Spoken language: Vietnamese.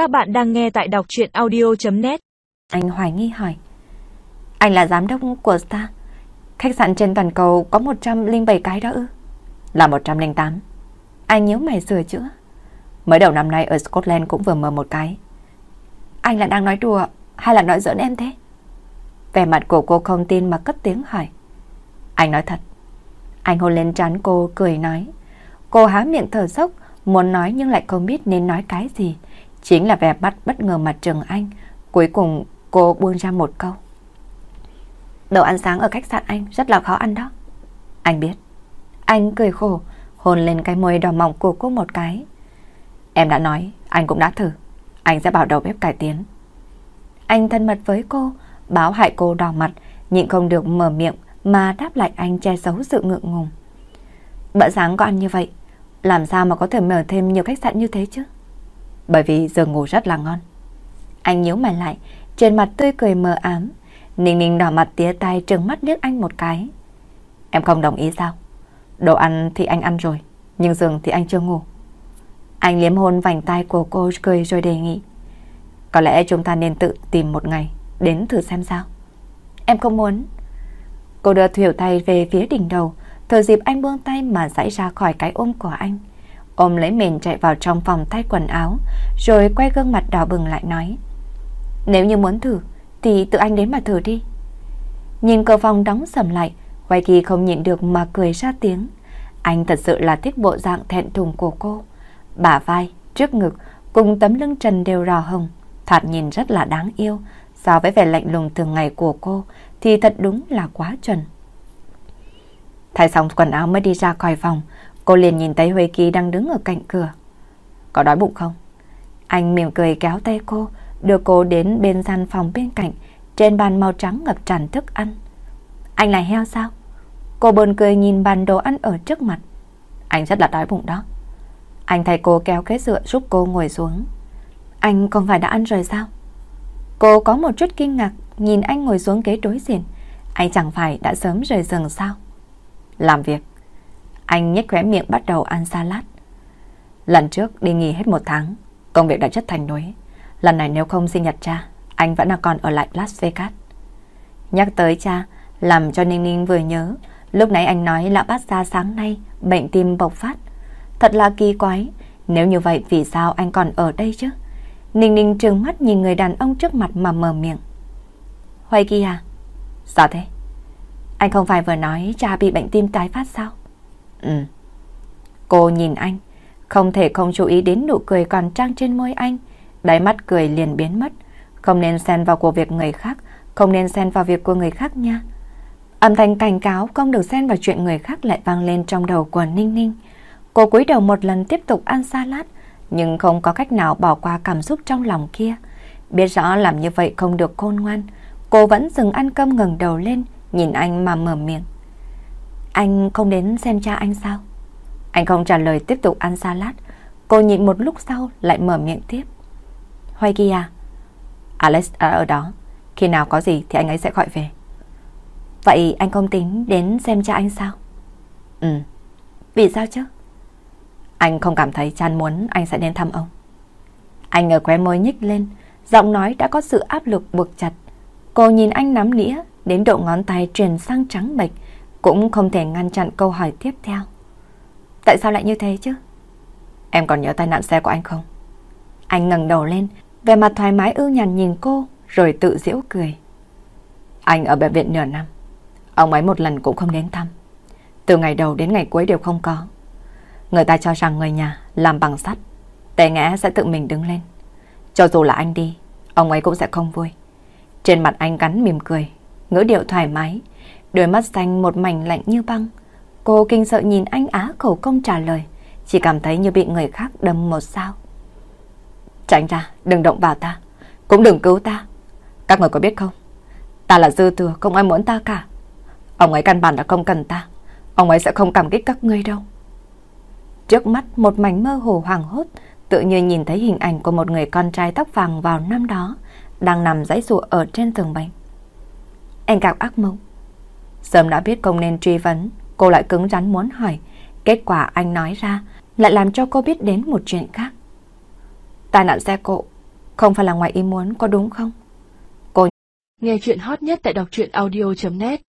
Các bạn đang nghe tại đọc chuyện audio.net Anh hoài nghi hỏi. Anh là giám đốc của Star. Khách sạn trên toàn cầu có 107 cái đó ư? Là 108. Anh nhớ mày sửa chữa. Mới đầu năm nay ở Scotland cũng vừa mở một cái. Anh là đang nói đùa hay là nói giỡn em thế? Vẻ mặt của cô không tin mà cất tiếng hỏi. Anh nói thật. Anh hôn lên trán cô cười nói. Cô há miệng thở dốc, muốn nói nhưng lại không biết nên nói cái gì. Chính là vẻ bắt bất ngờ mặt Trường Anh. Cuối cùng cô buông ra một câu. Đồ ăn sáng ở khách sạn anh rất là khó ăn đó. Anh biết. Anh cười khổ, hôn lên cái môi đỏ mỏng của cô một cái. Em đã nói, anh cũng đã thử. Anh sẽ bảo đầu bếp cải tiến. Anh thân mật với cô, báo hại cô đỏ mặt, nhịn không được mở miệng mà đáp lại anh che giấu sự ngượng ngùng. Bữa sáng có ăn như vậy, làm sao mà có thể mở thêm nhiều khách sạn như thế chứ? Bởi vì giường ngủ rất là ngon. Anh nhíu mày lại, trên mặt tươi cười mờ ám. Ninh ninh đỏ mặt tía tay trừng mắt liếc anh một cái. Em không đồng ý sao? Đồ ăn thì anh ăn rồi, nhưng giường thì anh chưa ngủ. Anh liếm hôn vành tay của cô cười rồi đề nghị. Có lẽ chúng ta nên tự tìm một ngày đến thử xem sao. Em không muốn. Cô đưa thiểu tay về phía đỉnh đầu, thờ dịp anh buông tay mà dãy ra khỏi cái ôm của anh. Ôm lấy mình chạy vào trong phòng thay quần áo, rồi quay gương mặt đỏ bừng lại nói. Nếu như muốn thử, thì tự anh đến mà thử đi. Nhìn cửa phòng đóng sầm lại, quay kỳ không nhịn được mà cười ra tiếng. Anh thật sự là thích bộ dạng thẹn thùng của cô. Bả vai, trước ngực, cùng tấm lưng trần đều rò hồng, thoạt nhìn rất là đáng yêu. So với vẻ lạnh lùng thường ngày của cô thì thật đúng là quá chuẩn. Thay xong quần áo mới đi ra khỏi phòng, cô liền nhìn thấy Huê Kỳ đang đứng ở cạnh cửa. Có đói bụng không? Anh mỉm cười kéo tay cô, đưa cô đến bên gian phòng bên cạnh, trên bàn màu trắng ngập tràn thức ăn. Anh là heo sao? Cô bồn cười nhìn bàn đồ ăn ở trước mặt. Anh rất là đói bụng đó. Anh thay cô kéo cái dựa giúp cô ngồi xuống. Anh không phải đã ăn rồi sao? Cô có một chút kinh ngạc nhìn anh ngồi xuống ghế đối diện. Anh chẳng phải đã sớm rời giường sao? làm việc. Anh nhếch khóe miệng bắt đầu ăn salad. Lần trước đi nghỉ hết một tháng, công việc đã chất thành núi. Lần này nếu không sinh nhật cha, anh vẫn là còn ở lại Las Vegas. Nhắc tới cha, làm cho Ninh Ninh vừa nhớ, lúc nãy anh nói là bắt ra sáng nay bệnh tim bộc phát. Thật là kỳ quái, nếu như vậy vì sao anh còn ở đây chứ? Ninh Ninh trừng mắt nhìn người đàn ông trước mặt mà mở miệng. Hoài Kỳ à? Sao thế? Anh không phải vừa nói cha bị bệnh tim tái phát sao? Ừ. Cô nhìn anh, không thể không chú ý đến nụ cười còn trang trên môi anh. Đáy mắt cười liền biến mất. Không nên xen vào cuộc việc người khác, không nên xen vào việc của người khác nha. Âm thanh cảnh cáo không được xen vào chuyện người khác lại vang lên trong đầu của Ninh Ninh. Cô cúi đầu một lần tiếp tục ăn salad, nhưng không có cách nào bỏ qua cảm xúc trong lòng kia. Biết rõ làm như vậy không được khôn ngoan, cô vẫn dừng ăn cơm ngừng đầu lên, nhìn anh mà mở miệng. Anh không đến xem cha anh sao? Anh không trả lời tiếp tục ăn salad. Cô nhịn một lúc sau lại mở miệng tiếp. Hoài Kia à? Alex ở ở đó. Khi nào có gì thì anh ấy sẽ gọi về. Vậy anh không tính đến xem cha anh sao? Ừ. Vì sao chứ? Anh không cảm thấy chan muốn anh sẽ đến thăm ông. Anh ở khóe môi nhích lên, giọng nói đã có sự áp lực buộc chặt. Cô nhìn anh nắm nĩa, đến độ ngón tay truyền sang trắng bệch, cũng không thể ngăn chặn câu hỏi tiếp theo. Tại sao lại như thế chứ? Em còn nhớ tai nạn xe của anh không? Anh ngẩng đầu lên, vẻ mặt thoải mái ưu nhàn nhìn cô, rồi tự giễu cười. Anh ở bệnh viện nửa năm, ông ấy một lần cũng không đến thăm. Từ ngày đầu đến ngày cuối đều không có. Người ta cho rằng người nhà làm bằng sắt, tệ ngã sẽ tự mình đứng lên. Cho dù là anh đi, ông ấy cũng sẽ không vui. Trên mặt anh gắn mỉm cười, ngữ điệu thoải mái, đôi mắt xanh một mảnh lạnh như băng. Cô kinh sợ nhìn anh á khẩu công trả lời, chỉ cảm thấy như bị người khác đâm một sao. Tránh ra, đừng động vào ta, cũng đừng cứu ta. Các người có biết không? Ta là dư thừa, không ai muốn ta cả. Ông ấy căn bản là không cần ta. Ông ấy sẽ không cảm kích các ngươi đâu. Trước mắt một mảnh mơ hồ hoàng hốt, tự như nhìn thấy hình ảnh của một người con trai tóc vàng vào năm đó, đang nằm dãy dụa ở trên giường bệnh. Anh gặp ác mộng. Sớm đã biết không nên truy vấn, cô lại cứng rắn muốn hỏi. Kết quả anh nói ra lại làm cho cô biết đến một chuyện khác. Tai nạn xe cộ Không phải là ngoài ý muốn có đúng không? Nghe chuyện hot nhất tại đọc truyện audio.net